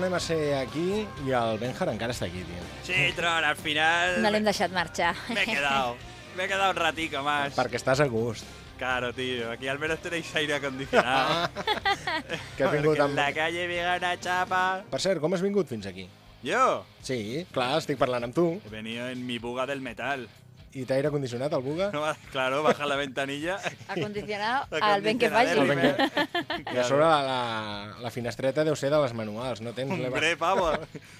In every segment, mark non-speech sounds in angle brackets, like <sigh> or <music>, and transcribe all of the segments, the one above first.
Tornem a ser aquí i el Benjar encara està aquí, tio. Sí, Tron, al final... No l'hem deixat marxar. Me he quedado. Me he quedado un ratico más. Perquè estàs a gust. Claro, tío. Aquí al menos tenéis aire acondicionado. <laughs> Que has vingut amb... en la calle me gana chapa. Per cert, com has vingut fins aquí? Yo Sí, clar, estic parlant amb tu. he venido en mi buga del metal. I t'aire condicionat, el Buga? <laughs> No, claro, baja la ventanilla. <laughs> Acondicionado <laughs> al ben que faci. Ben que- Acondicionadero. I a sobre la, la, la finestreta deu ser de les manuals, no tens. Hombre, pavo.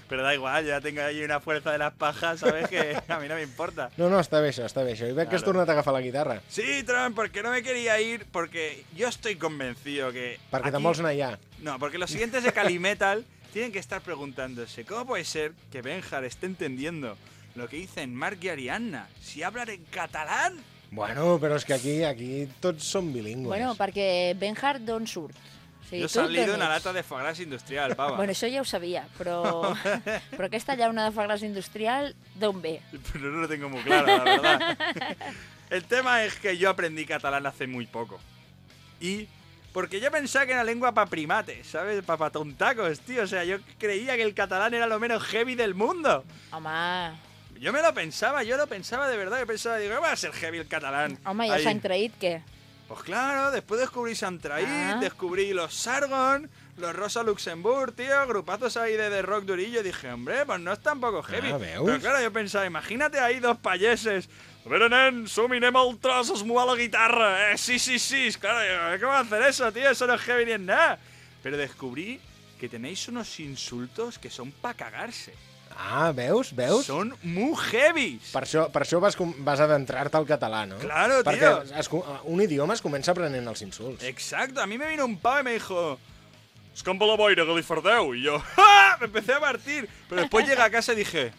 Pero da igual, ya tengo ahí una fuerza de las pajas, ¿sabes? Que a mí no me importa. No, no, està bé això, està bé això. I veig que has Claro. tornat a agafar la guitarra, Sí, Tron, porque no me quería ir, porque yo estoy convencido que. perquè aquí- te'n vols anar allà. No, porque los siguientes de Calimetal tienen que estar preguntándose: ¿cómo puede ser que Benjar esté entendiendo lo que dicen Mark y Arianna si hablan en catalán? Bueno, però és que aquí aquí tots som bilingües. Bueno, perquè Benhard d'on surt? O sigui, Yo he tu d'on salido una ets? lata de foie gras industrial, pava. Bueno, això ja ho sabia, però, <laughs> però aquesta llauna de fagras industrial, d'on ve? Pero no lo tengo muy claro, la verdad. El tema es que yo aprendí catalán hace muy poco. Y porque yo pensaba que era lengua para primates, ¿sabes? Para tontacos, tío. O sea, yo creía que el catalán era lo menos heavy del mundo. Home, Yo me lo pensaba, yo lo pensaba de verdad. Yo pensaba, digo, ¿qué va a ser heavy el catalán? home, i el. Sant Traït, què? Pues claro, después descubrí Santraí, Ah. descubrí los Sargon, los Rosa Luxemburg, tío, grupazos ahí de, de rock durillo. Dije, hombre, pues no es tampoco heavy. Ah, veus? Pero claro, yo pensaba, imagínate ahí dos payeses. A veure, nen, anem al tros, mou la guitarra. Eh, sí, sí, sí, claro, yo, ¿cómo hacer eso, tío? Eso no es heavy ni es nada. Pero descubrí que tenéis unos insultos que son para cagarse. Ah, veus? Veus? Son muy heavy. Per això, per això vas, com- vas adentrar-te al català, no? Claro, Perquè es, un idioma es comença aprenent els insults. Exacto, a mí me vino un pavo y me dijo, escampa la boira, Galifardeu. Y yo, ¡ja! Me <laughs> empecé a partir. Pero después llegué a casa y dije,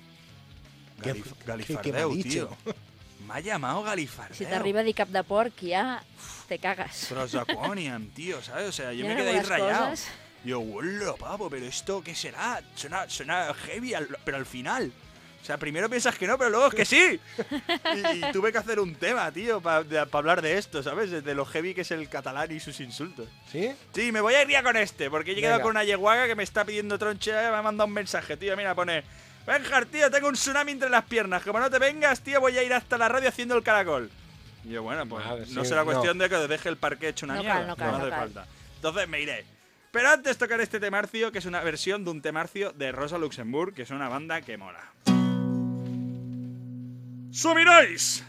¿Qué- "Galif- qué- qué me ha Galifardeu, dicho?" tío. <laughs> Me ha llamado Galifardeu. Si t'arriba a dir cap de porc, ja te cagas. Draconian, tío, ¿sabes? O sea, yo me quedé ahí rayado. Yo, hola, pavo, pero esto, ¿qué será? Suena, suena heavy, al- pero al final. O sea, primero piensas que no, pero luego es que sí. <laughs> Y, y tuve que hacer un tema, tío, para hablar de esto, ¿sabes? De lo heavy que es el catalán y sus insultos. Sí? Sí, me voy a ir ya con este, porque he llegado Venga. con una yeguaga que me está pidiendo troncha y me ha mandado un mensaje, tío. Mira, pone: Benjar, tío, tengo un tsunami entre las piernas. Como no te vengas, tío, voy a ir hasta la radio haciendo el caracol. Y yo, bueno, pues no sí, será no. cuestión de que os deje el parque hecho una No mierda. cal, no cal, hace no cal. falta. Entonces me iré. Pero antes tocar este temarcio, que es una versión de un temarcio de Rosa Luxemburg, que es una banda que mola. ¡Sumiráis!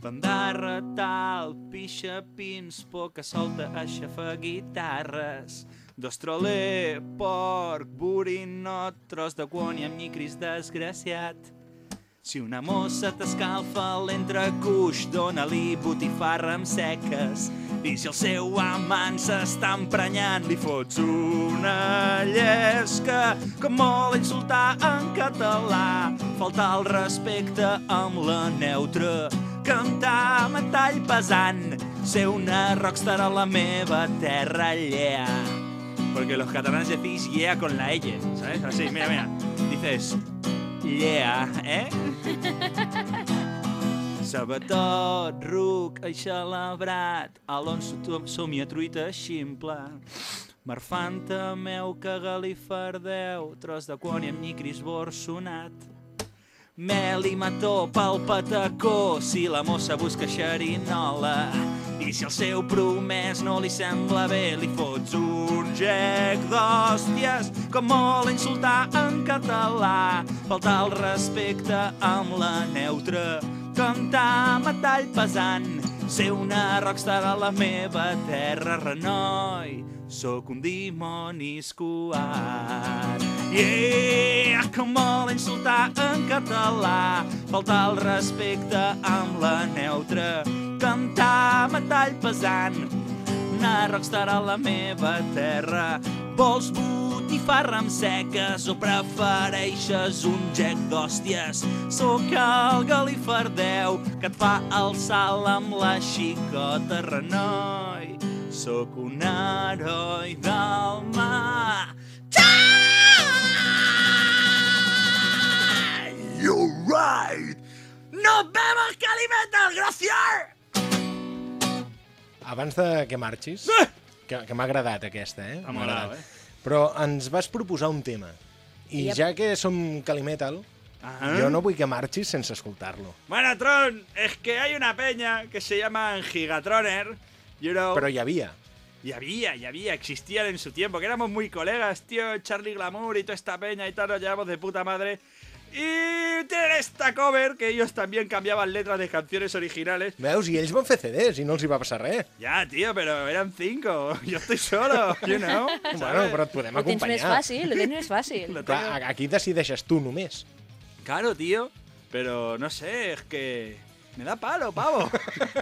Bandarra, tal, pixa, pins, poca solta, aixafa guitarres. Dostrolé, porc, burinot, tros de guon i amb nyicris desgraciat. Si una mossa t'escalfa l'entrecuix, dóna-li botifarra amb seques. I si el seu amant s'està emprenyant, li fots una llesca. Com molt insultar en català, faltar el respecte amb la neutra. Cantar metall pesant, ser una rockstar a la meva terra llea. Porque los catalanes decís yeah con la L, ¿sabes? Así, mira, mira. Dices yeah, ¿eh? Sabatot, ruc, eixelebrat, Alonso, somia truita ximple. Marfanta meu que galifardeu, tros de quan i amb nyicris borsonat. Mel i mató pel patacó si la mossa busca xerinola. I si el seu promès no li sembla bé, li fots un gec d'hòsties, com molt insultar en català, faltar el respecte amb la neutra, cantar metall pesant, ser una rockstar a la meva terra, renoi, sóc un dimoni escuat. Yeah, com molt insultar en català, faltar el respecte amb la neutra, cantar metall pesant, una rockstar a la meva terra. Vols botifarra amb seques o prefereixes un gec d'hòsties? Sóc el galifardeu que et fa el salt amb la xicota renoi. Sóc un heroi del mar. You're right! ¡Nos vemos, Calimetal! ¡Gracias! Abans de que marxis, que, que m'ha agradat aquesta, eh? T'ha M'ha agradat. eh? Però ens vas proposar un tema. I Yep. ja que som Calimetal, Ajá. jo no vull que marxis sense escoltar-lo. Bueno, Tron, es que hay una peña que se llama Gigatroner. You know, Però hi havia. Y había, y había, existían en su tiempo, que éramos muy colegas, tío, Charlie Glamour y toda esta peña y tal, nos llevamos de puta madre. Y tienen esta cover, que ellos también cambiaban letras de canciones originales. Veus? I ells van fer CDs i no els hi va passar res. Ya, tío, pero eran cinco. <laughs> Yo estoy solo, you <laughs> know. Bueno, però et podem Ho tens més acompanyar. fàcil, ho tens més fàcil. <laughs> Lo Clar, a- aquí decideixes tu només. Claro, tío, pero no sé, es que me da palo, pavo.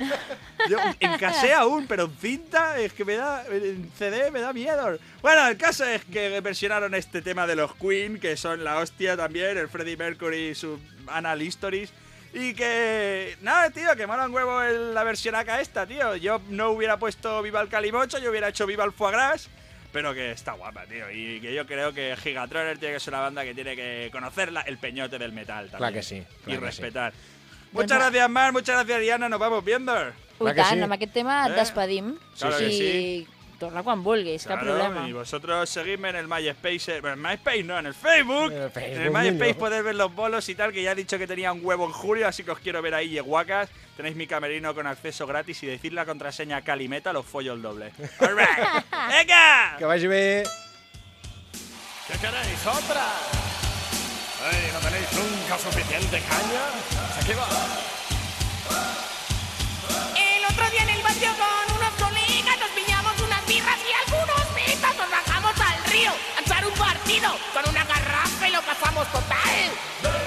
<laughs> Yo encasé aún, pero en cinta es que me da, en CD me da miedo. Bueno, el caso es que versionaron este tema de los Queen, que son la hostia también, el Freddie Mercury y su Anal Histories. Y que, nada, tío, que mola un huevo la versión acá esta, tío. Yo no hubiera puesto Viva el Calimocho, yo hubiera hecho Viva el Foie Gras. Pero que está guapa, tío. Y que yo creo que Gigatroner tiene que ser una banda que tiene que conocer la- el peñote del metal también. Clar que sí, clar y respetar. Doncs Muchas gracias, Mar. Muchas gracias, Diana. Nos vamos viendo. Que tant, sí. amb aquest tema Eh? despedim. Claro que I sí. torna quan vulguis, cap Claro, problema. Y vosotros seguidme en el MySpace. Bueno, en MySpace no, en el Facebook. En el Facebook, en el MySpace podéis ver los bolos y tal, que ya he dicho que tenía un huevo en julio, así que os quiero ver ahí, yeguacas. Tenéis mi camerino con acceso gratis y decir la contraseña Calimeta, los follo el doble. <laughs> All right. ¡Venga! Que vagi bé. ¿Qué queréis? ¡Otra! Ey, ¿No tenéis nunca suficiente caña? Aquí va. El otro día en el patio con unos colegas nos pillamos unas birras y algunos pitas nos bajamos al río a echar un partido con una garrafa y lo pasamos total.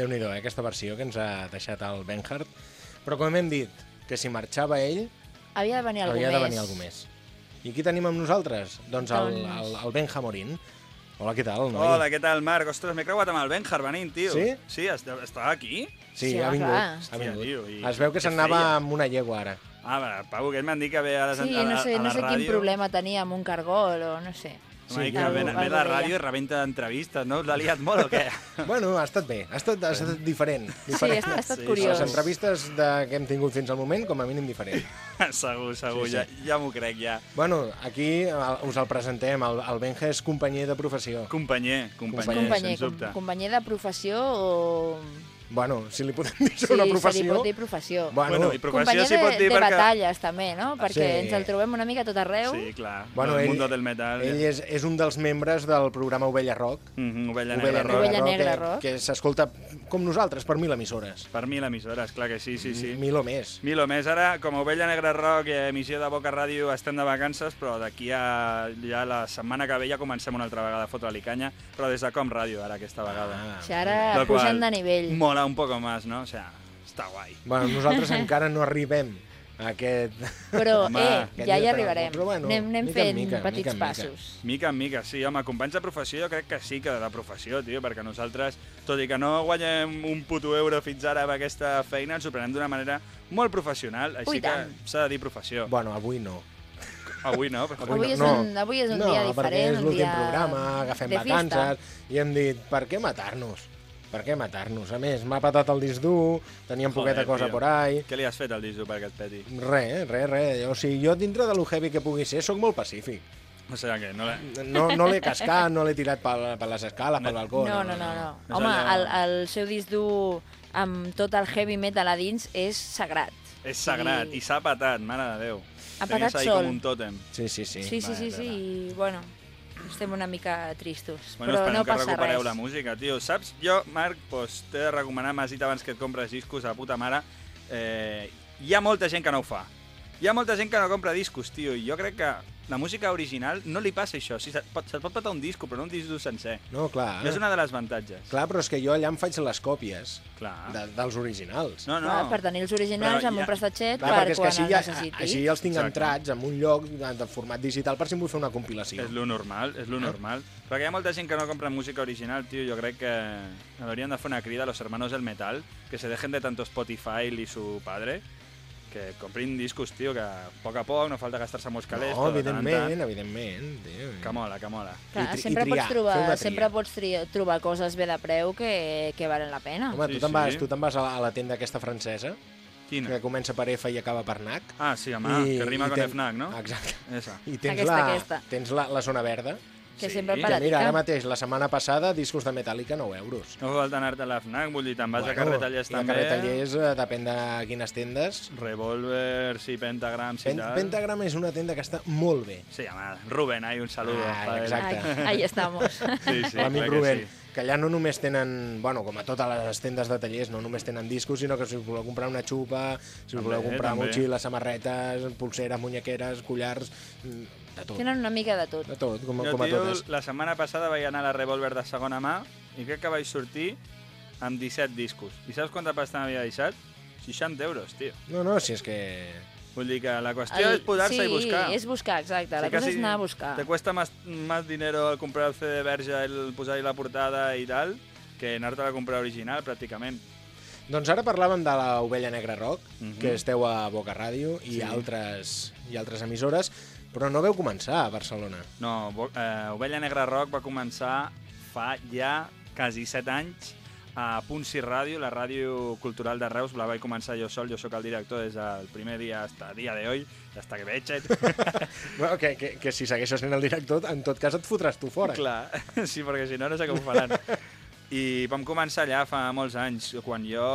Déu-n'hi-do, eh, aquesta versió que ens ha deixat el Benhart. Però com hem dit, que si marxava ell, Havia de venir algú havia més. de venir algú més. I qui tenim amb nosaltres? Doncs el, Doncs- el, el Benja Morín. Hola, què tal, noi? Hola, ¿qué tal, Marc? Ostras, me he creuat amb el Benjar venint, tio. Sí? Sí, est- estava aquí? Sí, Sí, ha vingut. clar. ha Hòstia, vingut. tio, i Es veu que què se'n anava feia? amb una llegua ara. Ah, va, Pau, que ell m'han dit que ve a, la, Sí, no sé, a la no sé quin problema tenia amb un cargol o no sé. Sí, que algú- ve, ve la ràdio i rebenta entrevistes, no? L'ha liat molt o què? <laughs> Bueno, ha estat bé, ha estat, ha estat diferent. Sí, diferent. ha, ha estat Sí, curiós. Les entrevistes de, que hem tingut fins al moment, com a mínim diferent. <laughs> segur, segur, Sí, sí. ja, ja m'ho crec, ja. Bueno, aquí el, us el presentem. El, el Benja és companyer de professió. Companyer, companyer, Companyer, sens dubte. com, companyer de professió o... Bueno, si li podem dir Sí, una se li professió... pot dir professió. Bueno, Bueno, i professió Companyer s'hi pot de, dir de perquè... batalles, també, no? Perquè Sí. ens el trobem una mica tot arreu. Sí, clar. bueno, el ell, mundo del metal. ell és, és un dels membres del programa Ovella Rock. Mhm, Ovella Ovella Negra Rock. Ovella Negra que, Rock. que s'escolta com nosaltres, per mil emissores. Per mil emissores, clar que sí, sí, sí. Mil o més. Mil o més. Ara, com a Ovella Negra Rock i emissió de Boca Ràdio, estem de vacances, però d'aquí a ja la setmana que ve ja comencem una altra vegada a fotre-li canya, però des de Com Ràdio, ara, aquesta vegada. Ah. O sigui, ara qual pujant de nivell. Mola un poco más, ¿no? O sea, està guai. Bueno, nosaltres <laughs> encara no arribem aquest... Però, <laughs> Home, eh, aquest ja hi arribarem. però bueno, anem anem mica en fent mica, petits mica passos. Mica en mica, sí, home, companys de professió jo crec que sí que de professió, tio, perquè nosaltres, tot i que no guanyem un puto euro fins ara amb aquesta feina, ens ho prenem d'una manera molt professional, Ui, així que tant. s'ha de dir professió. Bueno, avui no. Avui no, però Avui és un- avui és un no, dia perquè diferent, és un l'últim dia programa, agafem vacances, i hem dit, per què matar-nos? Per què matar-nos? A més, m'ha patat el disc dur, teníem poqueta cosa tio. por ahí... Què li has fet al disco perquè et peti? Res, res, res. O sigui, jo dintre de lo heavy que pugui ser, sóc molt pacífic. O sigui que no l'he... No, no l'he cascat, no l'he tirat per, per les escales, pel balcó. No, no, no, no. És Home, el, el seu disc dur amb tot el heavy metal a dins és sagrat. És sagrat Sí. i s'ha patat, mare de Déu. Ha Tenies patat ahí sol. com un tòtem. Sí, sí, sí. Sí, sí, sí, sí, i bueno, estem una mica tristos, Bueno, però no que passa recupereu res. la música, tio. Saps? Jo, Marc, pues, t'he de recomanar, m'has dit abans que et compres discos a puta mare. Eh, hi ha molta gent que no ho fa. Hi ha molta gent que no compra discos, tio, i jo crec que la música original no li passa això. Sí, se't pot, se't pot patar un disco, però no un disc dur sencer. No, clar. És una de les avantatges. Clar, però és que jo allà em faig les còpies Clar. de, dels originals. No, no. Clar, per tenir els originals Però amb ja- un prestatget Clar, per quan així, el ja, necessiti. així ja els tinc Exacte. entrats en un lloc de, de format digital per si em vull fer una compilació. És lo normal, és lo Ah. normal. Perquè hi ha molta gent que no compra música original, tio. Jo crec que haurien de fer una crida a los hermanos del metal, que se dejen de tanto Spotify y su padre, que comprin discos, tio, que a poc a poc no falta gastar-se molts calés, No, de tant evidentment, tant, evidentment. Tio. que mola, que mola. Clar, I tri- i sempre, triar, pots trobar, sempre pots tri trobar coses bé de preu que, que valen la pena. Home, Sí, tu te'n sí. vas, tu te'n vas a la, a la tenda aquesta francesa, Quina? que comença per F i acaba per NAC. Ah, sí, home, que rima con ten- FNAC, no? Exacte. Esa. I tens, Aquesta, la, aquesta. tens la, la zona verda, que Sí, sempre baratica. mira, ara mateix, la setmana passada, discos de Metallica, 9 euros. No falta anar-te a la FNAC, vull dir, te'n vas a Carretallers i a també. Carretallers, eh, depèn de quines tendes. Revolver, sí, Pentagram, sí, Pen tal. Pentagram és una tenda que està molt bé. Sí, home, Rubén, ahí un saludo. Ah, exacte. Ai, ahí estamos. Sí, sí, L'amic Rubén, sí. Que allà no només tenen, bueno, com a totes les tendes de tallers, no només tenen discos, sinó que si us voleu comprar una xupa, si us També, voleu comprar també. motxilles, samarretes, pulseres, munyequeres, collars, mm, de tot. Tenen una mica de tot. De tot, com, Jo, com a tio, totes. la setmana passada vaig anar a la Revolver de segona mà i crec que vaig sortir amb 17 discos. I saps quanta pasta m'havia deixat? 60 euros, tio. No, no, si és que... Vull dir que la qüestió El- és posar-se sí, i buscar. és buscar, exacte. La Sí, cosa casi és anar a buscar. Te cuesta más, más dinero el comprar el CD verge, el posar-hi la portada i tal, que anar-te a comprar original, pràcticament. Doncs ara parlàvem de la Ovella Negra Rock, Mhm. que esteu a Boca Ràdio i, Sí. altres, i altres emissores, però no veu començar a Barcelona. No, Bo- eh, Ovella Negra Rock va començar fa ja quasi 7 anys a Punt Sis Ràdio, la ràdio cultural de Reus. La vaig començar jo sol, jo sóc el director des del primer dia fins a dia d'avui, hasta que veig. <laughs> Bueno, que, que, que si segueixes sent el director, en tot cas et fotràs tu fora. Clar, <laughs> sí, perquè si no, no sé com ho faran. <laughs> I vam començar allà fa molts anys, quan jo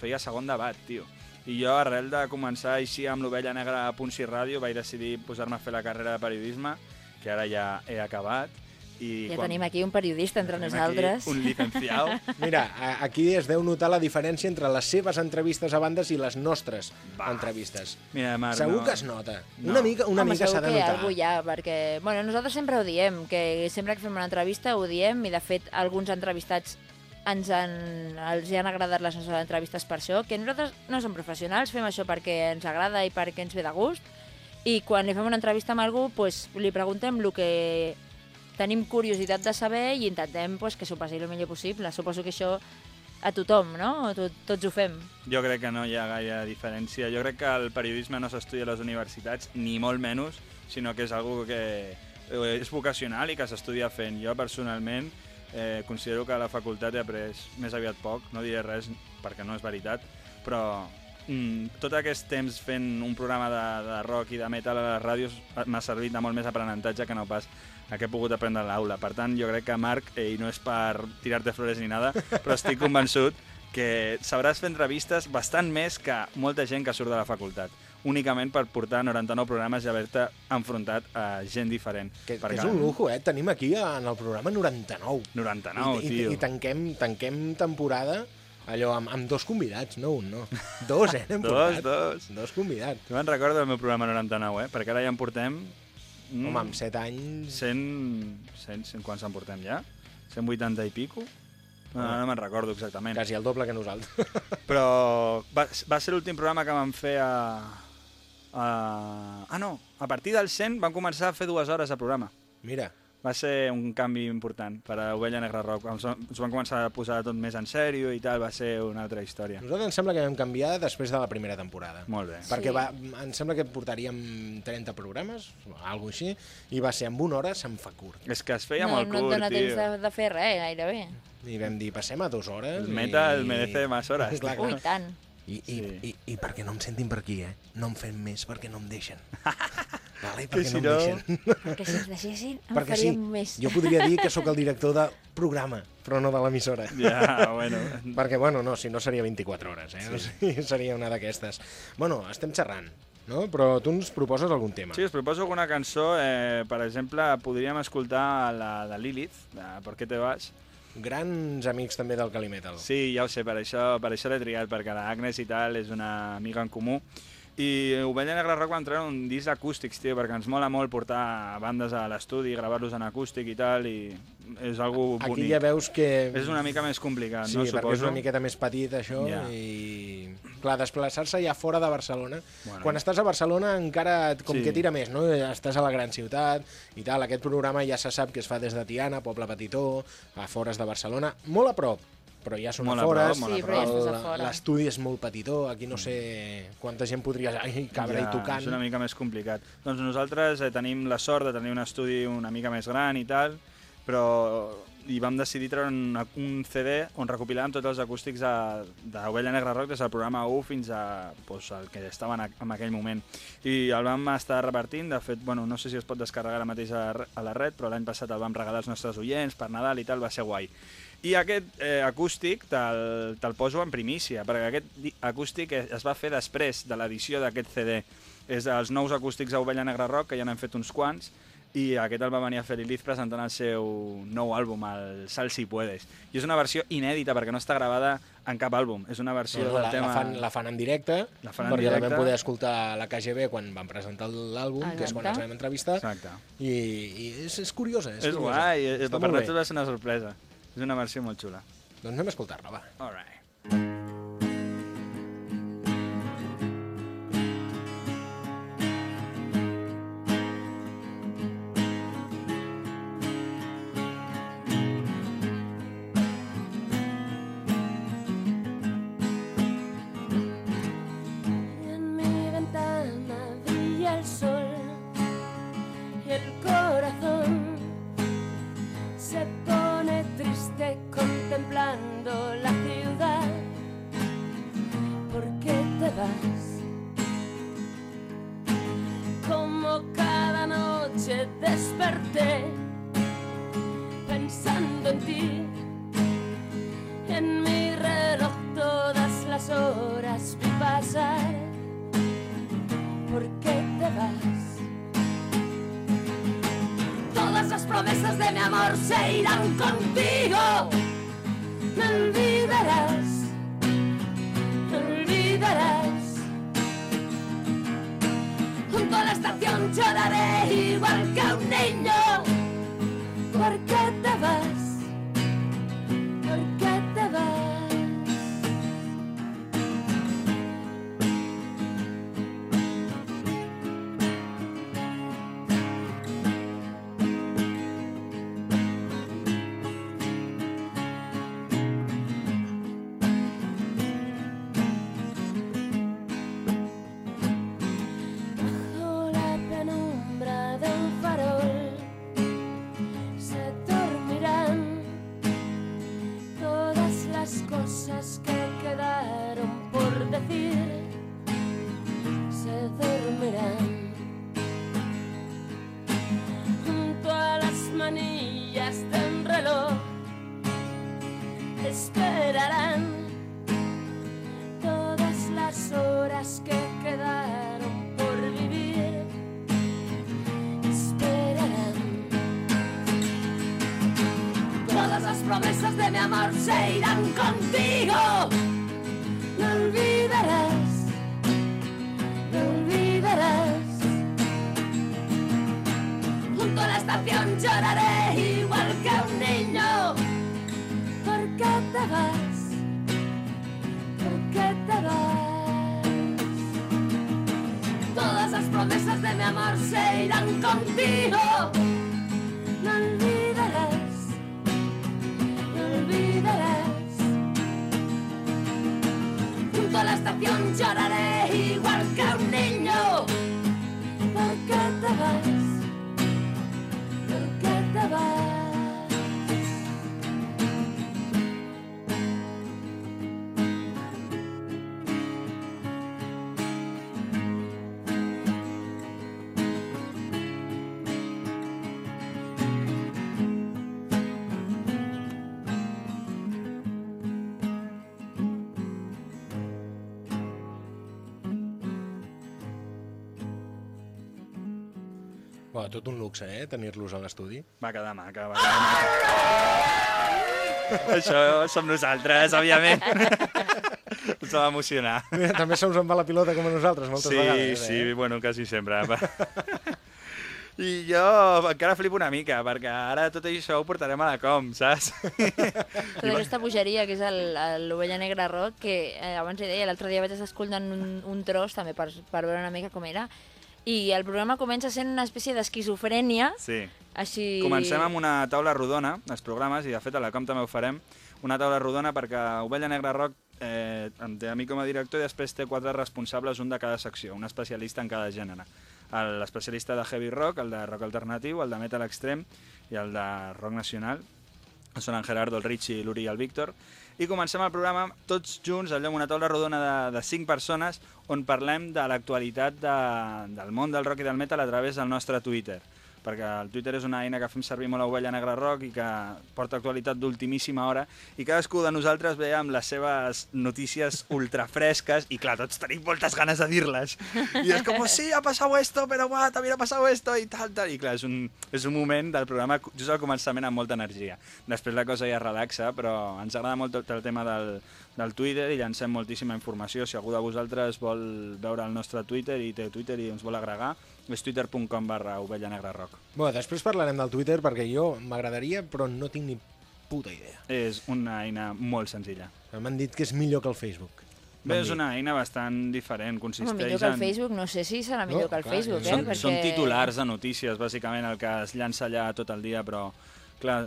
feia segon debat, tio. I jo, arrel de començar així amb l'Ovella Negra a Punt Sis Ràdio, vaig decidir posar-me a fer la carrera de periodisme, que ara ja he acabat. I Ja tenim aquí un periodista entre tenim nosaltres. Un licenciado. <laughs> Mira, aquí es deu notar la diferència entre les seves entrevistes a bandes i les nostres Va. entrevistes. Mira, Marc, Segur no. que es nota. No. Una mica, una Home, mica s'ha segur de que notar. algú hi ha, perquè bueno, nosaltres sempre ho diem, que sempre que fem una entrevista ho diem, i de fet alguns entrevistats ens han, els han agradat les nostres entrevistes per això, que nosaltres no som professionals, fem això perquè ens agrada i perquè ens ve de gust, i quan li fem una entrevista amb algú, pues, li preguntem el que tenim curiositat de saber i intentem pues, que s'ho passi el millor possible. Suposo que això a tothom, no? Tot, tots ho fem. Jo crec que no hi ha gaire diferència. Jo crec que el periodisme no s'estudia a les universitats, ni molt menys, sinó que és algo que eh, és vocacional i que s'estudia fent. Jo, personalment, eh, considero que a la facultat he après més aviat poc, no diré res perquè no és veritat, però mm, tot aquest temps fent un programa de, de rock i de metal a les ràdios m'ha servit de molt més aprenentatge que no pas el que he pogut aprendre a l'aula. Per tant, jo crec que Marc, eh, i no és per tirar-te flores ni nada, però estic convençut que sabràs fer entrevistes bastant més que molta gent que surt de la facultat únicament per portar 99 programes i haver-te enfrontat a gent diferent. Que, que és un lujo, eh? Tenim aquí en el programa 99. 99, I, i, tio. i tanquem, tanquem temporada allò amb, amb dos convidats, no un, no. Dos, eh? <laughs> Dos, portat. dos. Dos convidats. Jo me'n recordo del meu programa 99, eh? Perquè ara ja en portem... Mm, Home, amb set anys... 100, 100, 100 quants en portem ja? 180 i pico? No, no, no me'n recordo exactament. Quasi el doble que nosaltres. <laughs> Però va, va ser l'últim programa que vam fer a, a... Ah, no, a partir del 100 vam començar a fer dues hores de programa. Mira, va ser un canvi important per a Ovella Negra Rock. Ens, ens van començar a posar tot més en sèrio i tal, va ser una altra història. Nosaltres em sembla que vam canviar després de la primera temporada. Molt bé. Perquè Sí. va, em sembla que portaríem 30 programes, o alguna així, i va ser en una hora se'm fa curt. És que es feia no, molt no et curt, dona temps tio. de, de fer res, gairebé. I vam dir, passem a dues hores. El metal i... merece más horas. Clar, Ui, tant. I, i, Sí. i, I perquè no em sentin per aquí, eh? No em fem més perquè no em deixen. <laughs> vale? Perquè si no em no- deixen. Que si ens deixessin en perquè sí, faríem més. jo podria dir que sóc el <laughs> director del programa, però no de l'emissora. Ja, bueno. Perquè, bueno, no, si no seria 24 hores, eh? Sí. O sigui, seria una d'aquestes. Bueno, estem xerrant, no? Però tu ens proposes algun tema. Sí, us proposo alguna cançó, eh, per exemple, podríem escoltar la de Lilith, de ¿Por qué te vas? Grans amics també del Calimetal. Sí, ja ho sé, per això, per això l'he triat, perquè l'Agnes i tal és una amiga en comú. I Ovella Negra Rock va entrar en un disc acústics, tio, perquè ens mola molt portar bandes a l'estudi, gravar-los en acústic i tal, i és algo Aquí bonic. ja veus que... És una mica més complicat, Sí, no? perquè Suposo. és una miqueta més petit, això, Ja. i... Clar, desplaçar-se ja fora de Barcelona. Bueno. Quan estàs a Barcelona encara et- com Sí. que tira més, no? Estàs a la gran ciutat i tal. Aquest programa ja se sap que es fa des de Tiana, Poble Petitó, a fores de Barcelona, molt a prop, però ja són Molt a Sí, fora. L'estudi és molt petitó, aquí no sé quanta gent podria ai, cabre ja, i tocant. És una mica més complicat. Doncs nosaltres eh, tenim la sort de tenir un estudi una mica més gran i tal, però i vam decidir treure un, un CD on recopilàvem tots els acústics d'Ovella Negra Rock des del programa 1 fins a pues, el que estava en, aquell moment. I el vam estar repartint, de fet, bueno, no sé si es pot descarregar ara mateix a, a la red, però l'any passat el vam regalar als nostres oients per Nadal i tal, va ser guai. I aquest eh, acústic te'l te poso en primícia, perquè aquest acústic es, va fer després de l'edició d'aquest CD. És els nous acústics a Ovella Negra Rock, que ja n'han fet uns quants, i aquest el va venir a fer Lilith presentant el seu nou àlbum, el Sal si puedes. I és una versió inèdita, perquè no està gravada en cap àlbum. És una versió No, no, del la, tema... la, fan, la fan en directe, La fan en perquè la directe. vam poder escoltar a la KGB quan van presentar l'àlbum, que és quan els vam entrevistar, Exacte. i, i és, és curiosa. És, És, curiosa. guai, és, Està per nosaltres va ser una sorpresa. És una versió molt xula. Doncs anem a escoltar-la, va. All right. Pensando en ti. En mi reloj todas las horas vi pasar. ¿Por qué te vas? Todas las promesas de mi amor se irán contigo. Me olvidarás, me olvidarás. Junto a la estación lloraré igual que un niño. ¿Por qué te vas? las promesas de mi amor se irán contigo. No olvidarás, no olvidarás. Junto a la estación lloraré igual que un niño. ¿Por qué te vas? ¿Por qué te vas? Bueno, tot un luxe, eh, tenir-los a l'estudi. Va quedar maca, va quedar maca. Això som nosaltres, òbviament. Ens va emocionar. Mira, també se'ls en va la pilota com a nosaltres moltes Sí, vegades. sí, Eh? bueno, quasi sempre. <laughs> I jo encara flipo una mica, perquè ara tot això ho portarem a la com, saps? Tota aquesta bogeria que és el- el- l'Ovella Negra Rock, que eh, abans li deia, l'altre dia vaig estar escoltant un, un tros també per, per veure una mica com era, i el programa comença sent una espècie d'esquizofrènia, Sí. així... Comencem amb una taula rodona, els programes, i de fet a la com també ho farem, una taula rodona perquè Ovella Negra Rock eh, em té a mi com a director i després té quatre responsables, un de cada secció, un especialista en cada gènere. L'especialista de heavy rock, el de rock alternatiu, el de metal extrem i el de rock nacional. Són en Gerardo, el Richie, l'Uri i el Víctor. I comencem el programa tots junts, allò amb una taula rodona de, de cinc persones on parlem de l'actualitat de, del món del rock i del metal a través del nostre Twitter perquè el Twitter és una eina que fem servir molt a Ovella Negra Rock i que porta actualitat d'ultimíssima hora i cadascú de nosaltres ve amb les seves notícies ultrafresques i clar, tots tenim moltes ganes de dir-les. I és com, sí, ha passat esto, però va, també ha passat esto i tal, tal, i clar, és un, és un moment del programa just al començament amb molta energia. Després la cosa ja relaxa, però ens agrada molt tot el tema del, del Twitter i llancem moltíssima informació. Si algú de vosaltres vol veure el nostre Twitter i té Twitter i ens vol agregar, és twitter.com barra ovella negra rock. Bueno, després parlarem del Twitter perquè jo m'agradaria, però no tinc ni puta idea. És una eina molt senzilla. M'han dit que és millor que el Facebook. Bé, és una eina bastant diferent, consisteix Home, millor que el en... Facebook, no sé si serà millor No, que el clar, Facebook, eh? Són, perquè... són titulars de notícies, bàsicament, el que es llança allà tot el dia, però clar,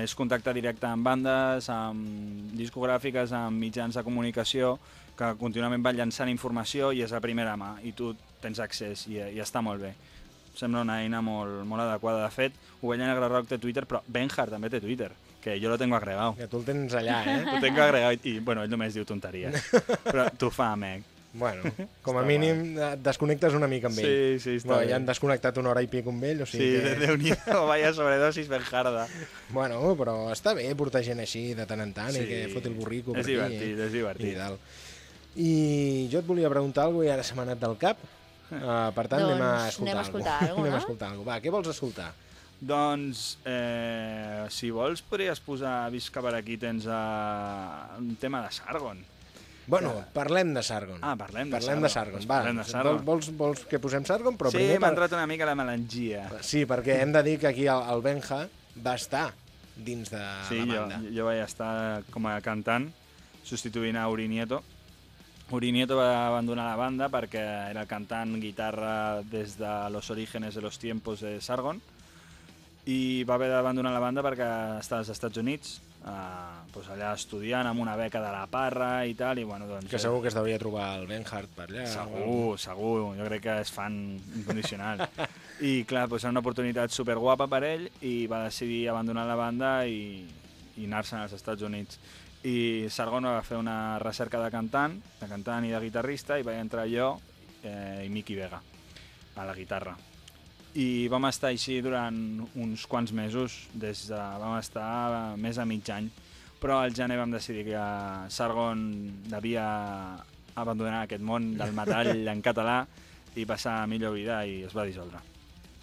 és contacte directe amb bandes, amb discogràfiques, amb mitjans de comunicació, que contínuament van llançant informació i és a primera mà, i tu tens accés i, i està molt bé. Sembla una eina molt, molt adequada. De fet, Ovella Negra Rock té Twitter, però Benhard també té Twitter, que jo lo tengo agregado. Que tu el tens allà, eh? <laughs> Lo tengo agregado i, bueno, ell només diu tonteries. <laughs> Però tu fa, mec. Bueno, <laughs> com a Està mínim et desconnectes una mica amb ell. Sí, sí, està bueno, bé. ja han desconnectat una hora i pico amb ell, o Sí, sigui de que... Déu-n'hi-do, vaya sobredosis Benjarda. Bueno, però està bé portar gent així de tant en tant i que foti el burrico És per aquí. divertit, és divertit. I, tal. I jo et volia preguntar alguna cosa i ara se m'ha anat del cap. Uh, per tant, Doncs anem a anem escoltar, a escoltar alguna alguna, Anem a no? escoltar alguna Va, què vols escoltar? Doncs, eh, si vols, podries posar, vist que per aquí tens uh, un tema de Sargon. Bueno, parlem de Sargon. Ah, parlem de parlem Sargon. de Sargon. Doncs Va, parlem de Sargon. Vols, vols que posem Sargon? Però sí, primer m'ha per... entrat una mica la melangia. Sí, perquè hem de dir que aquí el, el Benja va estar dins de Sí, la jo, banda. jo vaig estar com a cantant, substituint a Uri Nieto. Uri Nieto va abandonar la banda perquè era cantant guitarra des de los orígenes de los tiempos de Sargon i va haver d'abandonar la banda perquè està als Estats Units, eh, doncs allà estudiant amb una beca de la Parra i tal, i bueno, doncs... Que segur que es devia trobar el Benhard per allà. o Segur, segur, jo crec que és fan incondicional. I clar, doncs era una oportunitat superguapa per ell i va decidir abandonar la banda i, i anar-se'n als Estats Units. I Sargon va fer una recerca de cantant, de cantant i de guitarrista, i vaig entrar jo eh, i Miqui Vega a la guitarra. I vam estar així durant uns quants mesos, des de, vam estar més de mig any, però al gener vam decidir que Sargon devia abandonar aquest món del metall en català i passar a millor vida i es va dissoldre.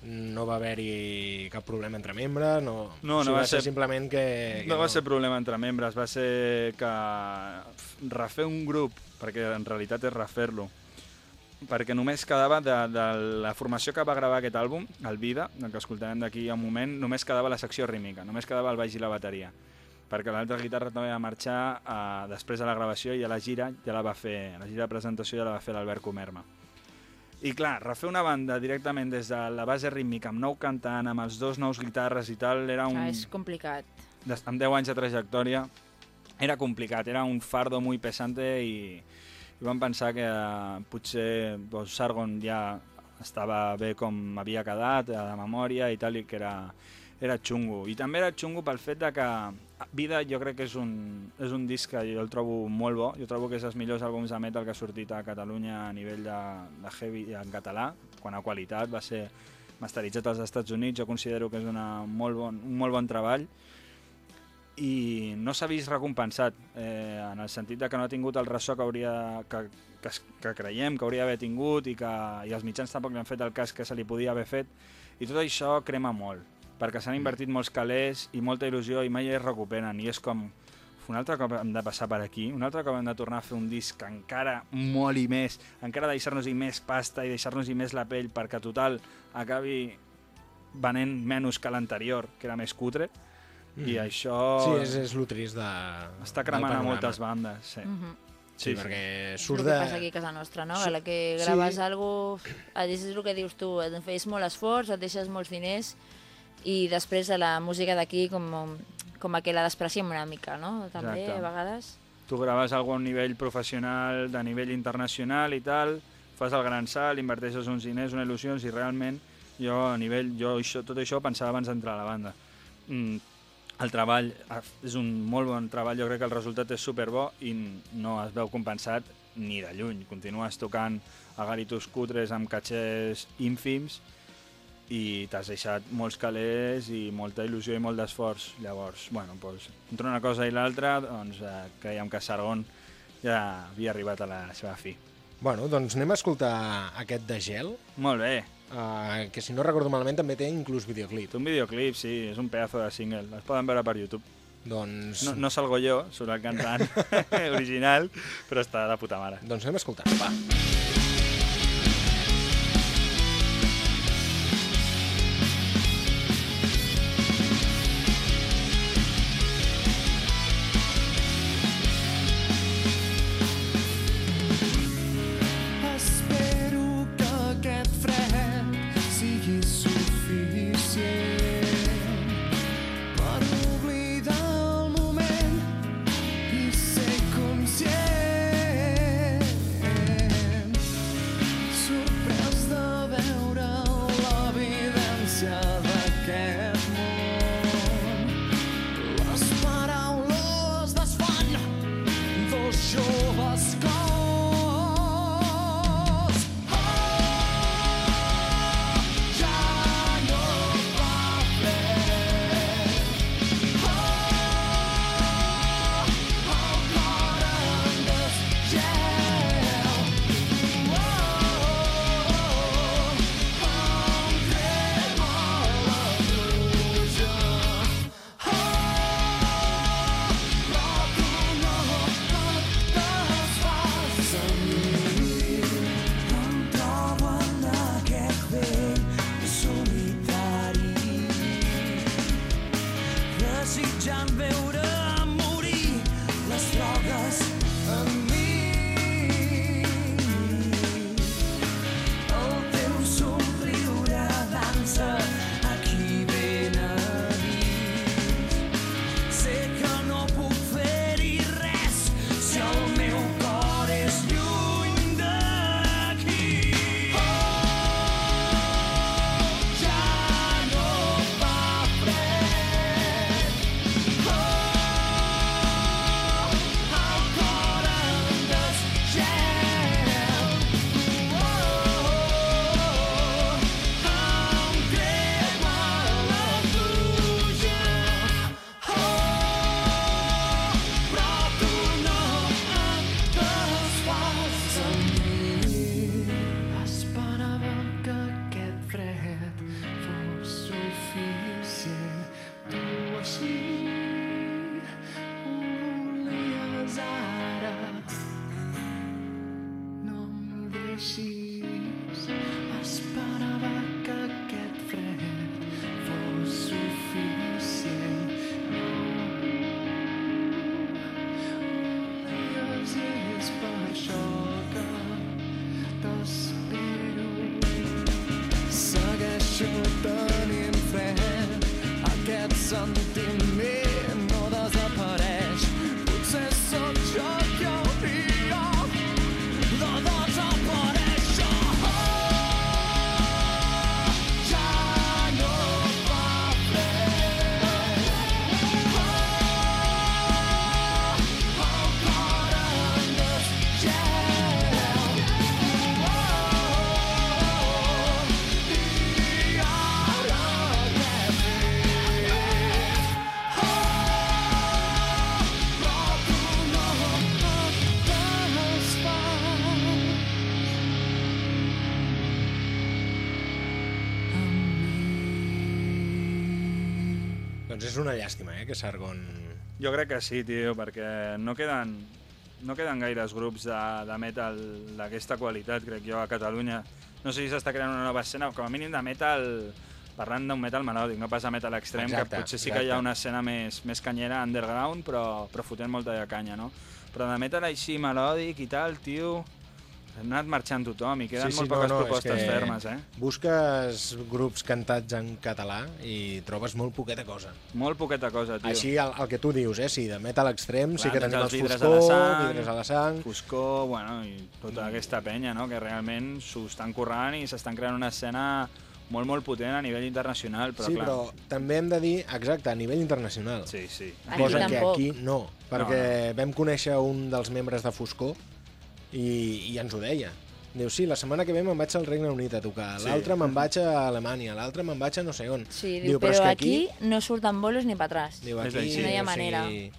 No va haver-hi cap problema entre membres, no, No, o sigui, no va va ser ser- simplement que... que No va ser problema entre membres, va ser que refer un grup, perquè en realitat és refer-lo, perquè només quedava de, de la formació que va gravar aquest àlbum, el Vida, el que escoltarem d'aquí a un moment, només quedava la secció rítmica, només quedava el baix i la bateria perquè l'altra guitarra també va marxar eh, després de la gravació i a la gira ja la va fer, a la gira de presentació ja la va fer l'Albert Comerma. I clar, refer una banda directament des de la base rítmica amb nou cantant, amb els dos nous guitarres i tal, era un... Ah, és complicat. des- amb 10 anys de trajectòria era complicat, era un fardo muy pesante i, i vam pensar que eh, potser doncs, Sargon ja estava bé com havia quedat, eh, de memòria i tal, i que era, era xungo. I també era xungo pel fet de que Vida jo crec que és un, és un disc que jo el trobo molt bo, jo trobo que és dels millors àlbums de metal que ha sortit a Catalunya a nivell de, de heavy en català, quan a qualitat. Va ser masteritzat als Estats Units, jo considero que és una molt bon, un molt bon treball. I no s'ha vist recompensat eh, en el sentit de que no ha tingut el ressò que, hauria, que, que, que creiem que hauria d'haver tingut i que i els mitjans tampoc li han fet el cas que se li podia haver fet. I tot això crema molt perquè s'han invertit molts calés i molta il·lusió i mai es recuperen i és com un altre cop hem de passar per aquí, un altre cop hem de tornar a fer un disc encara molt i més, encara deixar-nos-hi més pasta i deixar-nos-hi més la pell perquè total acabi venent menys que l'anterior, que era més cutre, i això Sí, és, és lo trist de... està cremant a moltes bandes. Sí, Mhm. Sí, perquè És surt el que de... passa aquí a casa nostra, no? Sí. Sí. que Sí. graves sí. algo, és el que dius tu, et fes molt esforç, et deixes molts diners i després a la música d'aquí com, com a que la despreciem una mica, no? També, Exacte. a vegades. Tu graves algú a un nivell professional, de nivell internacional i tal, fas el gran salt, inverteixes uns diners, unes il·lusions i realment jo a nivell, jo això, tot això pensava abans d'entrar a la banda. Mm, el treball és un molt bon treball, jo crec que el resultat és superbo i no es veu compensat ni de lluny. Continues tocant a garitos cutres amb catxers ínfims i t'has deixat molts calés i molta il·lusió i molt d'esforç. Llavors, bueno, doncs, entre una cosa i l'altra, doncs, eh, creiem que Sargon ja havia arribat a la seva fi. Bueno, doncs anem a escoltar aquest de gel, Molt bé. uh, que si no recordo malament també té inclús videoclip. Un videoclip, sí, és un pedazo de single. Es poden veure per YouTube. Doncs, No, no salgo jo, surt el cantant <laughs> <laughs> original, però està de puta mare. doncs anem a escoltar. Va. Espero em una llàstima, eh, que Sargon... Jo crec que sí, tio, perquè no queden, no queden gaires grups de, de metal d'aquesta qualitat, crec jo, a Catalunya. No sé si s'està creant una nova escena, com a mínim de metal, parlant d'un metal melòdic, no pas de metal extrem, Exacte, que potser sí que hi ha exacte. una escena més, més canyera, underground, però, però fotent molta de canya, no? Però de metal així melòdic i tal, tio, ha anat marxant tothom i queden molt poques propostes és que fermes, eh? Busques grups cantats en català i trobes molt poqueta cosa. Molt poqueta cosa, tio. Així, el, el que tu dius, eh? Sí, de metal extrem, sí Clar, que tens tenim els els vidres Foscor, a la sang, vidres a la sang... Foscor, bueno, i tota aquesta penya, no?, que realment s'ho estan currant i s'estan creant una escena molt, molt potent a nivell internacional, però sí, clar... però també hem de dir, exacte, a nivell internacional. Sí, sí. Aquí Cosa que tampoc. aquí no, perquè vam conèixer un dels membres de Foscor i, i ens ho deia. Diu, sí, la setmana que ve me'n vaig al Regne Unit a tocar, Sí. l'altre me'n vaig a Alemanya, l'altre me'n vaig a no sé on. Sí, diu, és però que aquí no surten bolos ni per atràs. Diu, aquí, així. No hi ha o manera. sigui,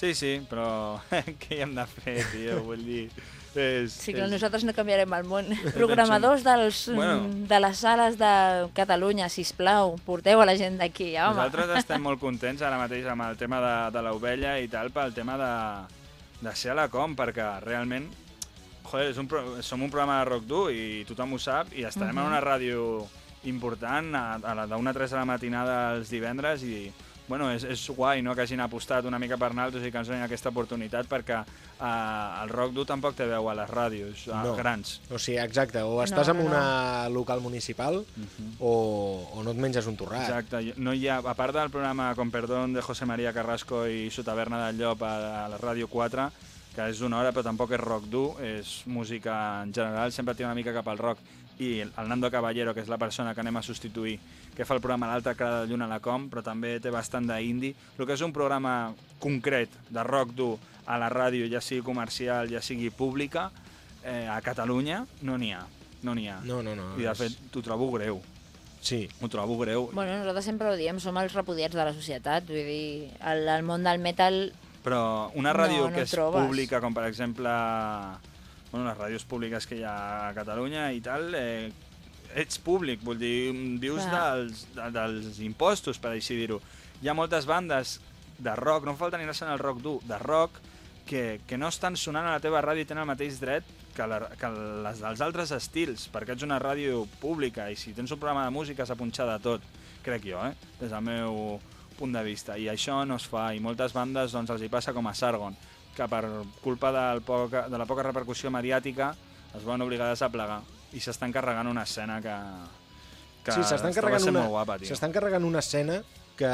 Sí, sí, però <laughs> què hi hem de fer, tio? Vull dir... És, Sí, que és... nosaltres no canviarem el món. <laughs> Programadors dels, Bueno. de les sales de Catalunya, si plau, porteu a la gent d'aquí, home. Nosaltres <laughs> estem molt contents ara mateix amb el tema de, de l'ovella i tal, pel tema de, de ser a la com, perquè realment, joder, és un, pro- som un programa de rock dur i tothom ho sap, i estarem en una ràdio important a, a la d'una a 3 de la matinada els divendres i bueno, és, és guai no, que hagin apostat una mica per naltros i que ens donin aquesta oportunitat perquè eh, el rock dur tampoc té veu a les ràdios a No. grans. O sigui, exacte, o estàs no, en una local municipal o, o no et menges un torrat. Exacte, no hi ha, a part del programa Con Perdón de José María Carrasco i Su Taverna del Llop a, a la Ràdio 4, que és d'una hora però tampoc és rock dur, és música en general, sempre tira una mica cap al rock, i el Nando Caballero, que és la persona que anem a substituir, que fa el programa L'altra cara de lluna a la com, però també té bastant d'indie. El que és un programa concret de rock dur a la ràdio, ja sigui comercial, ja sigui pública, eh, a Catalunya no n'hi ha. No n'hi ha. No, no, no. I de fet, t'ho trobo greu. Sí, Ho trobo greu. Bueno, nosaltres sempre ho diem, som els repudiats de la societat, vull dir, el, el món del metal... Però una No, ràdio no que ho és trobes. pública, com per exemple bueno, les ràdios públiques que hi ha a Catalunya i tal, eh, ets públic, vull dir, vius Clar. dels, de, dels impostos, per així dir-ho. Hi ha moltes bandes de rock, no falta ni anar en el rock dur, de rock, que, que no estan sonant a la teva ràdio i tenen el mateix dret que, la, que les dels altres estils, perquè ets una ràdio pública i si tens un programa de música s'ha punxat de tot, crec jo, eh? des del meu punt de vista. I això no es fa, i moltes bandes doncs, els hi passa com a Sargon, que per culpa del poca, de la poca repercussió mediàtica es veuen obligades a plegar i s'estan carregant una escena que, que sí s'estan estava carregant, sent una, molt guapa, s'estan carregant una escena que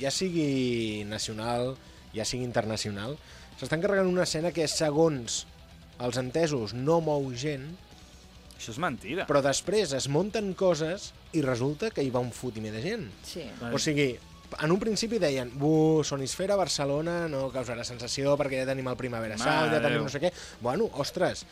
ja sigui nacional, ja sigui internacional, s'estan carregant una escena que segons els entesos no mou gent, Això és mentida. però després es munten coses i resulta que hi va un fotimer de gent. Sí. O sigui, en un principi deien bu, Sonisfera Barcelona no causarà sensació perquè ja tenim el Primavera Sound, ja tenim no sé què. Bueno, ostres,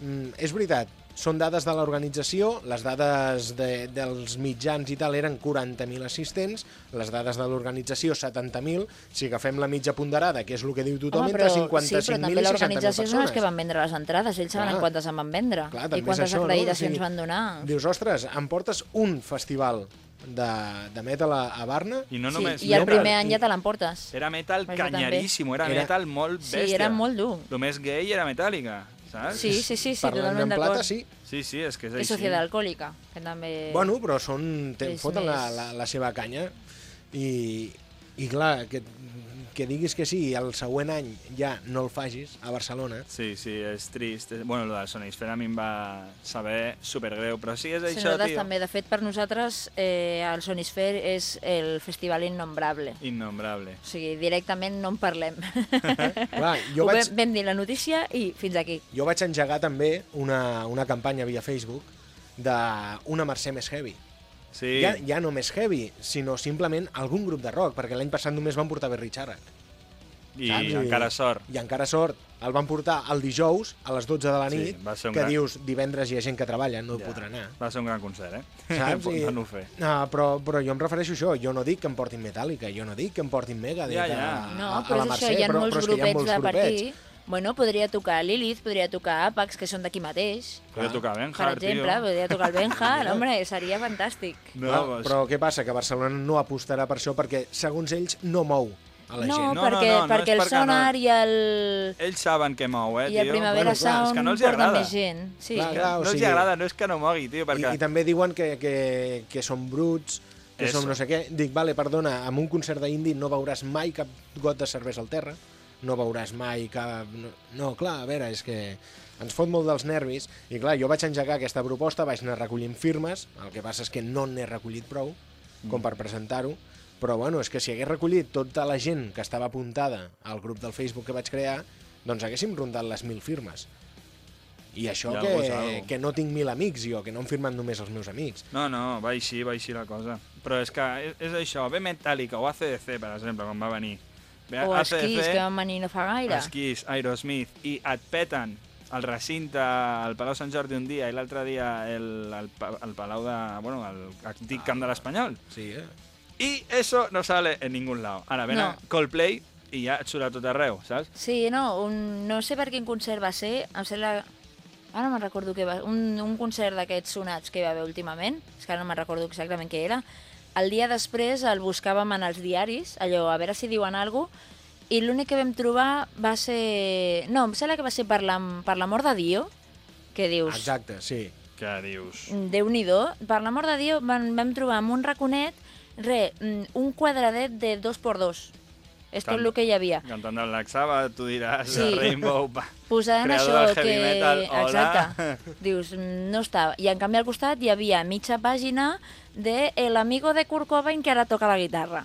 mm, és veritat, són dades de l'organització, les dades de, dels mitjans i tal eren 40.000 assistents, les dades de l'organització 70.000, si agafem la mitja ponderada, que és el que diu tothom, Home, entre però, sí, 55.000 però també i 60.000 l'organització són els que persones. van vendre les entrades, ells saben quantes en van vendre Clar, i també quantes això, no? acreditacions O sigui, van donar. Dius, ostres, em portes un festival de, de metal a, a Barna I no sí, només I el metal, primer any ja te l'emportes. Era metal Això també. canyeríssim, era, Era- metal molt Sí, bèstia. era molt dur. El més gay era metàl·lica, saps? Sí, sí, sí, sí Parlant totalment en plata, d'acord. sí. Sí, sí, és que és I així. Societat Alcohòlica, que també... Bueno, però són, te, foten la, més- la, la seva canya i, i clar, que, que diguis que sí i el següent any ja no el facis a Barcelona, Sí, sí, és trist. Bueno, el de Sonisfera a mi em va saber supergreu, però sí, és Sí, això, tio. també, de fet, per nosaltres eh, el Sonisphere és el festival innombrable. Innombrable. O sigui, directament no en parlem. <laughs> clar, jo Ho vaig, vam, vam dir la notícia i fins aquí. jo vaig engegar també una, una campanya via Facebook d'una Mercè més heavy. Sí, Ja, ja no més heavy, sinó simplement algun grup de rock, perquè l'any passat només van portar Berry Charrac. i saps? encara sort. I encara sort, el van portar el dijous a les 12 de la Sí, nit, un que gran- dius divendres hi ha gent que treballa, no Ja, podrà anar. Va ser un gran concert, eh? Saps? <laughs> I- Van-ho fer. No, però, però jo em refereixo a això, jo no dic que em portin Metallica, jo no dic que em portin Megadeth Ja, ja. a, No, a, però a la Mercè, això, hi ha però, molts però és que hi ha grupets molts de grupets. partir. Bueno, podria tocar Lilith, podria tocar Apax, que són d'aquí mateix. Podria tocar Ben Per exemple, tio. podria tocar el Benja, no, <laughs> home, seria fantàstic. No, Clar, doncs- Però què passa? Que Barcelona no apostarà per això perquè, segons ells, no mou a la No, gent. No, perquè, no, no, no perquè és el perquè no- sonar i el, Ells saben què mou, eh, i el tio? Primavera Bueno, clar, Sound que no els agrada. més gent. Sí. Clar, clar, no els sigui- agrada, no és que no mogui, tio, I, perquè... I també diuen que, que, que són bruts, que Eso. som no sé què. Dic, vale, perdona, amb un concert d'indi no veuràs mai cap got de cervesa al terra, no veuràs mai cap... No, clar, a veure, és que ens fot molt dels nervis, i clar, jo vaig engegar aquesta proposta, vaig anar recollint firmes, el que passa és que no n'he recollit prou, com per presentar-ho, però bueno, és que si hagués recollit tota la gent que estava apuntada al grup del Facebook que vaig crear, doncs haguéssim rondat les mil firmes. I això Ja, que, algo. que no tinc mil amics jo, que no em firmen només els meus amics. No, no, va així, va així la cosa. Però és que és, és això, ve Metallica o ACDC, per exemple, quan va venir. Ve O esquís, que van venir no fa gaire. Esquís, Aerosmith, i et peten el recinte al Palau Sant Jordi un dia i l'altre dia el, el, el Palau de... Bueno, el antic camp de l'Espanyol. Sí, eh? Y eso no sale en ningún lado. Ara ven No. Coldplay i ja et surt a tot arreu, saps? Sí, no, un, no sé per quin concert va ser, em sembla... Ara no me'n recordo què va... Un, un concert d'aquests sonats que hi va haver últimament, és que ara no me'n recordo exactament què era. El dia després el buscàvem en els diaris, allò, a veure si diuen alguna cosa, i l'únic que vam trobar va ser... No, em sembla que va ser per la, per la mort de Dio, que dius... Exacte, sí. Que dius... Mm, déu nhi Per la mort de Dio vam, vam trobar amb un raconet, re, mm, un quadradet de 2x2. Esto tot és el que hi havia. Cantant el Black Sabbath, tu diràs, sí. Rainbow, <laughs> Posaven això que... Metal, hola. Exacte. <laughs> Dius, no estava. I en canvi al costat hi havia mitja pàgina de El amigo de Kurt Cobain que ara toca la guitarra.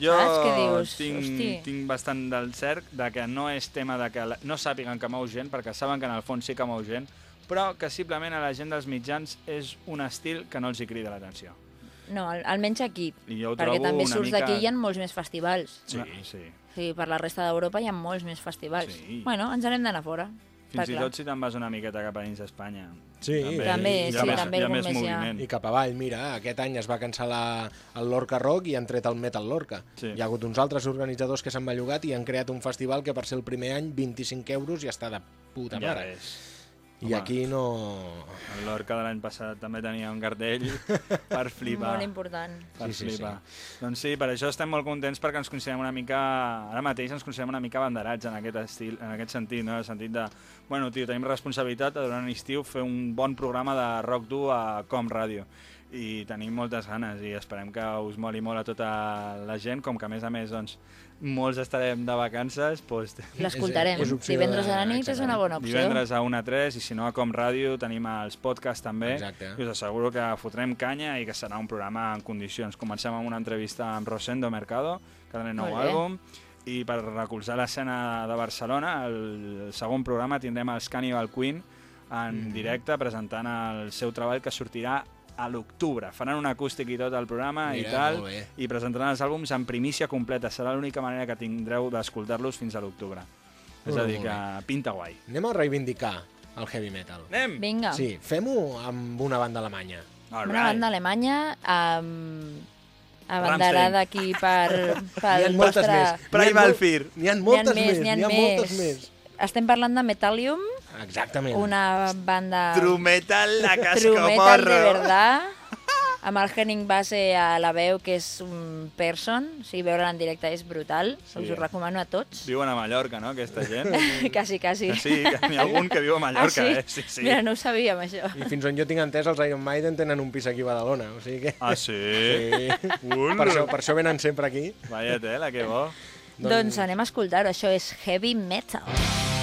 Jo dius? Tinc, tinc bastant del cert de que no és tema de que la, no sàpiguen que mou gent, perquè saben que en el fons sí que mou gent, però que simplement a la gent dels mitjans és un estil que no els hi crida l'atenció. No, al, almenys aquí. I jo ho perquè també surts mica- d'aquí i hi ha molts més festivals. Sí. sí. Sí, per la resta d'Europa hi ha molts més festivals. Sí. Bueno, ens n'hem d'anar fora. Fins i tot si te'n vas una miqueta cap a dins d'Espanya. Sí, També, hi ha sí, més, també hi ha més hi moviment. I cap avall, mira, aquest any es va cancel·lar el Lorca Rock i han tret el Metal Lorca. Sí. Hi ha hagut uns altres organitzadors que s'han bellugat i han creat un festival que per ser el primer any 25 euros i està de puta Ja mare. Ves. I Home. aquí no... El Lorca de l'any passat també tenia un cartell <laughs> per flipar. Molt important. Per Sí, sí, flipar. Doncs sí, per això estem molt contents perquè ens considerem una mica... Ara mateix ens considerem una mica abanderats en aquest estil, en aquest sentit, no? En el sentit de... Bueno, tio, tenim responsabilitat de durant l'estiu fer un bon programa de rock dur a Com Ràdio i tenim moltes ganes i esperem que us moli molt a tota la gent, com que a més a més doncs, molts estarem de vacances, doncs, <laughs> L'escoltarem. Divendres a la nit és una bona opció. Divendres a 1 a 3 i si no a Com Ràdio tenim els podcasts també Exacte. i us asseguro que fotrem canya i que serà un programa en condicions. Comencem amb una entrevista amb Rosendo Mercado, que té nou àlbum i per recolzar l'escena de Barcelona el segon programa tindrem els Cannibal Queen en directe presentant el seu treball que sortirà a l'octubre. Faran un acústic i tot el programa Mira, i tal, i presentaran els àlbums en primícia completa. Serà l'única manera que tindreu d'escoltar-los fins a l'octubre. És a dir, que pinta guai. Anem a reivindicar el heavy metal. Anem! Vinga. Sí, fem-ho amb una banda alemanya. All Una banda alemanya amb... abanderada aquí per, <laughs> N'hi pel ha moltes vostre... més. Primal N'hi Fear. N'hi ha moltes més, n'hi ha n'hi ha moltes més. Estem parlant de Metallium, Exactament. una banda... True metal a Trumetal de verdad, amb el Henning Base a la veu, que és un person, o sigui, veure'l en directe és brutal, Sí. us ho recomano a tots. Viuen a Mallorca, no, aquesta gent? <laughs> quasi, quasi. Sí, que n'hi ha algun que viu a Mallorca, ah, sí? eh? Sí, sí. Mira, no ho sabíem, això. I fins on jo tinc entès, els Iron Maiden tenen un pis aquí a Badalona, o sigui que... Ah, sí? Sí. <laughs> Per, això, per això venen sempre aquí. Vaya tela, que bo. Doncs anem a escoltar-ho, això és Heavy Metal. Heavy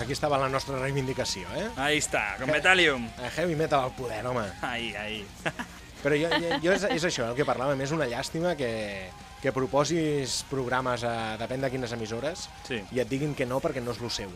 doncs aquí estava la nostra reivindicació, eh? Ahí està, con Metallium. Eh, Heavy metal al poder, home. Ahí, ahí. <laughs> Però jo, jo, jo és, és això, el que parlàvem, és una llàstima que, que proposis programes a depèn de quines emissores Sí. i et diguin que no perquè no és lo seu.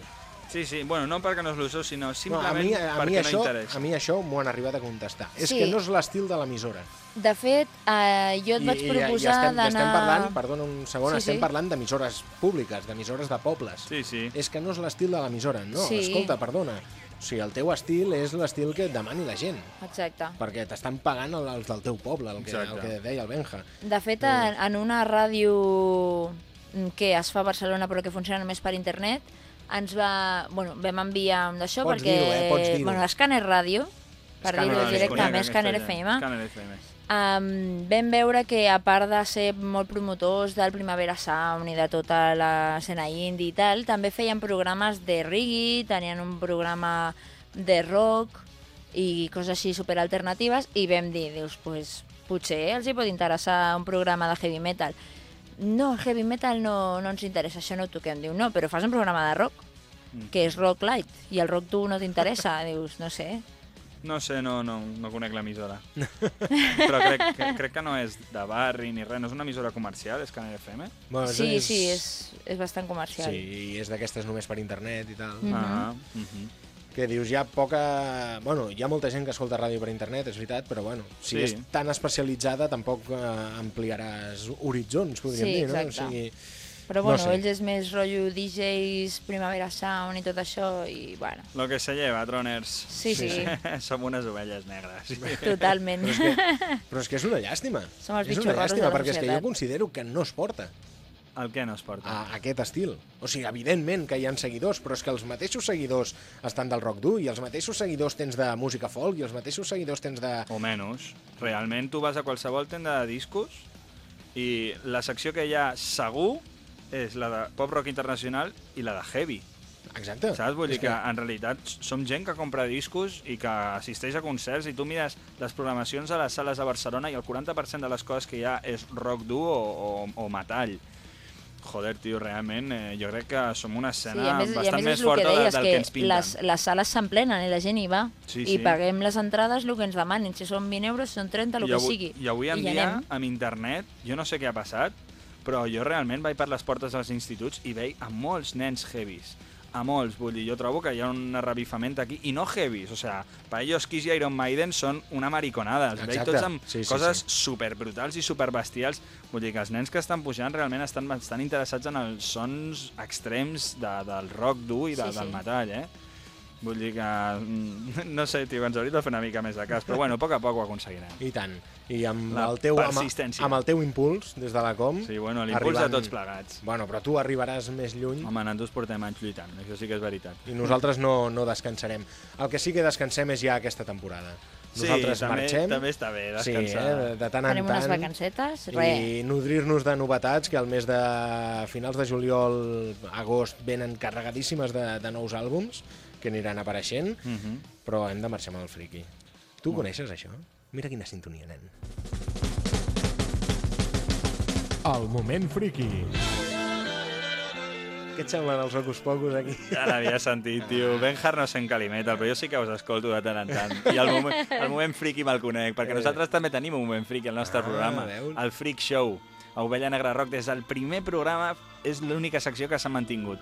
Sí, sí, bueno, no perquè no és l'uso, sinó No, a simplement mi, a perquè mi, això, no interessa. a mi això m'ho han arribat a contestar. És Sí. que no és l'estil de l'emissora. De fet, eh, jo et vaig I, proposar i estem, d'anar... estem parlant, perdona un segon, Sí, estem sí. parlant d'emissores públiques, d'emissores de pobles. Sí, sí. És que no és l'estil de l'emissora, no, Sí. escolta, perdona. O sigui, el teu estil és l'estil que et demani la gent, Exacte. perquè t'estan pagant el- els del teu poble, el que, el que deia el Benja. De fet, en, en una ràdio que es fa a Barcelona però que funciona només per internet, ens va... Bueno, vam enviar un d'això perquè... eh? Pots dir-ho. Bueno, l'Scanner Ràdio, per dir-ho directament, gent. FM, Scanner FM. um, vam veure que a part de ser molt promotors del Primavera Sound i de tota l'escena indie i tal, també feien programes de reggae, tenien un programa de rock i coses així superalternatives i vam dir, dius, pues, potser els hi pot interessar un programa de heavy metal. No, heavy metal no, no ens interessa, això no ho toquem. Diu, no, però fas un programa de rock, que és rock light, i el rock tu no t'interessa. <laughs> Dius, no sé. No sé, no, no, no conec l'emissora. <laughs> Però crec, que, crec que no és de barri ni res, no és una emissora comercial, és Canal FM? Bueno, Sí, sí, és, és bastant comercial. Sí, i és d'aquestes només per internet i tal. Mhm. Ah, mhm. Que dius, hi ha poca... Bueno, hi ha molta gent que escolta ràdio per internet, és veritat, però bueno, si Sí. és tan especialitzada tampoc eh, ampliaràs horitzons, podríem Sí, dir, no? exacte. O sigui, Però No bueno, sé. ells és més rotllo DJs, Primavera Sound i tot això, i bueno, Lo que se lleva, Troners. sí, sí, sí. <laughs> Som unes ovelles negres. <laughs> totalment. però, és que, <laughs> però és que és una llàstima. Som els és una llàstima, perquè és que jo considero que no es porta El que no es porta? a aquest estil. O sigui, evidentment que hi ha seguidors, però és que els mateixos seguidors estan del rock dur, i els mateixos seguidors tens de música folk, i els mateixos seguidors tens de... O menys. Realment, tu vas a qualsevol tenda de discos i la secció que hi ha segur és la de pop rock internacional i la de heavy. Exacte. Saps? Vull dir que, en realitat som gent que compra discos i que assisteix a concerts i tu mires les programacions a les sales de Barcelona i el 40% de les coses que hi ha és rock dur o, o, o metall. Joder, tio, realment, eh, jo crec que som una Sí, escena a més, bastant més que forta de- deies, del que, que ens pinten. les, les sales s'emplenen i la gent hi va. Sí, I sí. paguem les entrades el que ens demanin. Si són 20 euros, si són 30, el I que avui, sigui. I avui en I dia, anem. amb internet, jo no sé què ha passat, però jo realment vaig per les portes dels instituts i veig a molts nens heavies. A molts, vull dir, jo trobo que hi ha un revifament aquí, i no heavies, o sea, per ells Kiss i Iron Maiden són una mariconada, els veig tots amb Sí, sí, coses sí. super brutals i super bestials, vull dir que els nens que estan pujant realment estan bastant interessats en els sons extrems de, del rock dur i de, Sí, del sí. metall, eh? Vull dir que, mm, no sé, tio, ens hauria de fer una mica més de cas, però bueno, a poc a poc ho aconseguirem. I tant. I amb La el, teu, amb, amb el teu impuls, des de la com... Sí, bueno, l'impuls de arribant- tots plegats. Bueno, però tu arribaràs més lluny Home, nosaltres portem anys lluitant, això sí que és veritat. i nosaltres no, no descansarem. El que sí que descansem és ja aquesta temporada. Nosaltres sí, també, marxem. també està bé Sí, descansar. eh, de, de tant en Tenim unes tant. vacancetes, res. I nodrir-nos de novetats, que al mes de finals de juliol, agost, venen carregadíssimes de, de nous àlbums que aniran apareixent, Mhm. però hem de marxar amb el friki. Tu coneixes això? Mira quina sintonia, nen. El moment friki. Què et semblen els Hocus Pocus aquí? Ja l'havia sentit, tio. Benjar no sent calimetal, però jo sí que us escolto de tant en tant. I el moment, el moment friki me'l conec, perquè nosaltres també tenim un moment friki al nostre Ah, programa, veus? el Freak Show. A Ovella Negra Rock, des del primer programa, és l'única secció que s'ha mantingut.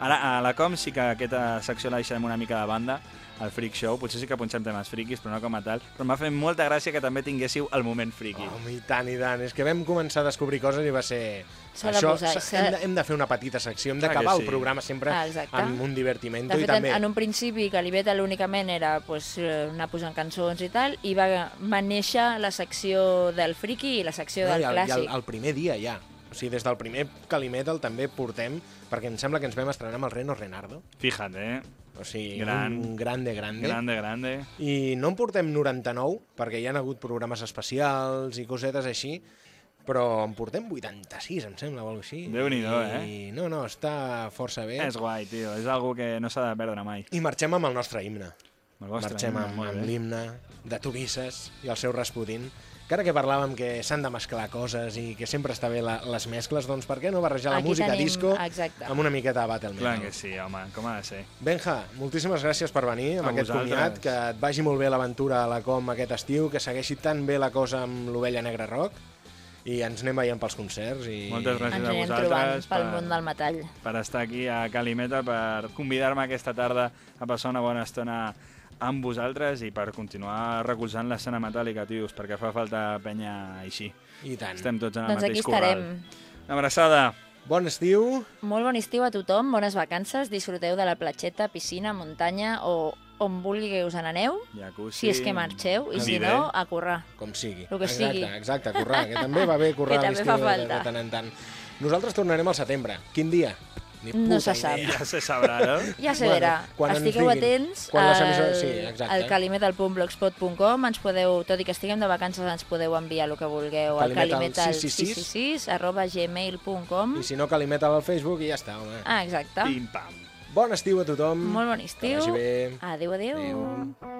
Ara, a la Com sí que aquesta secció la deixarem una mica de banda, el Freak Show. Potser sí que punxem temes friquis, però no com a tal. Però m'ha fet molta gràcia que també tinguéssiu el moment friki. Home, i tant, i tant. És que vam començar a descobrir coses i va ser... S'ha de Això, posar, hem, de, hem de fer una petita secció, hem d'acabar sí. el programa sempre Ah, exacte. amb un divertimento De i fet, en, també... en un principi, Calibeta únicament era pues, eh, anar posant cançons i tal, i va, va néixer la secció del friki i la secció No, del i el, i el, clàssic. el primer dia ja. O sigui, des del primer Calimetal també portem, perquè em sembla que ens vam estrenar amb el Reno Renardo. Fíjate, eh? O sigui, Gran. un grande, grande. Grande, grande. I no en portem 99, perquè hi ha hagut programes especials i cosetes així, però en portem 86, em sembla, o alguna així. Déu-n'hi-do, I, eh? No, no, està força bé. És guai, tio. És algo que no s'ha de perdre mai. I marxem amb el nostre himne. El vostre marxem himne, amb, amb l'himne de Turisses i el seu Rasputin, que ara que parlàvem que s'han de mesclar coses i que sempre està bé la, les mescles, doncs per què no barrejar la Aquí música tenim- disco exacte. amb una miqueta de battle Clar metal? que sí, home, com ha de ser. Benja, moltíssimes gràcies per venir amb A aquest vosaltres. comiat, que et vagi molt bé l'aventura a la Com aquest estiu, que segueixi tan bé la cosa amb l'Ovella Negra Rock i ens anem veient pels concerts. I... Moltes gràcies Ens a vosaltres pel per- món del metall. per estar aquí a Calimeta, per convidar-me aquesta tarda a passar una bona estona amb vosaltres i per continuar recolzant l'escena metàl·lica, tios, perquè fa falta penya així. I tant. Estem tots en el Doncs mateix aquí corral. estarem. Una abraçada. Bon estiu. Molt bon estiu a tothom, bones vacances, disfruteu de la platxeta, piscina, muntanya o on vulgui que us n'aneu, Jacuzzi, si és que marxeu, i si no, a currar. Com sigui. Lo que exacte, sigui. Exacte, currar, que també va bé <laughs> currar Que a també l'estiu fa de, de, falta. tant en tant. Nosaltres tornarem al setembre. Quin dia? Ni No puta se sap. idea. Ja se sabrà, no? Ja se Bueno, verà. quan ens Estigueu diguin. atents Quan les al, emissores- sí, exacte. al calimetal.blogspot.com. Ens podeu, tot i que estiguem de vacances, ens podeu enviar el que vulgueu al Calimetal calimetal666 arroba gmail.com. I si no, Calimetal al Facebook i ja està, home. Ah, exacte. Pim-pam. Bon estiu a tothom. Molt bon Que estiu. vagi bé. Adéu, adéu. Adéu.